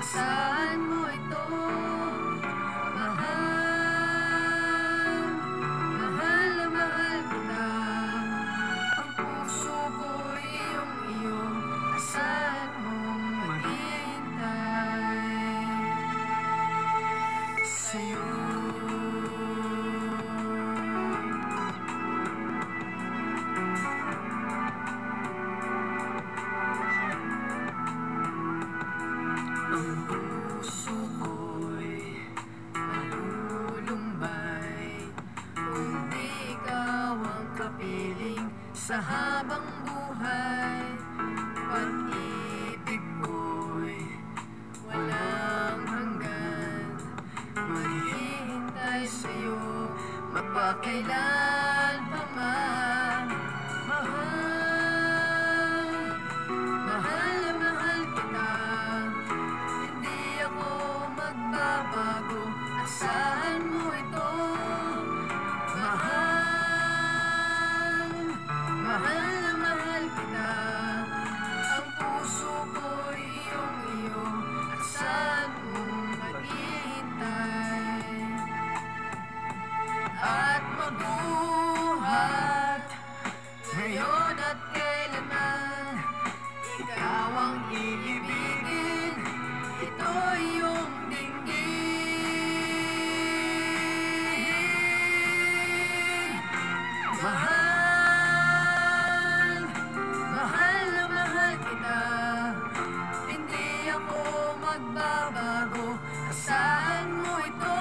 Asahan mo ito? Mahal Mahal na mahal kita. Ang puso ko'y iyong iyo Asahan mong sa habang buhay Pag-ibig ko'y walang hanggan. Maghihintay sa'yo mapakailan pa man At mabuhat. Ngayon at kailanman Ikaw ang iibigin. Ito iyong dinggin. Mahal Mahal na mahal kita. Hindi ako magbabago. Asahan mo ito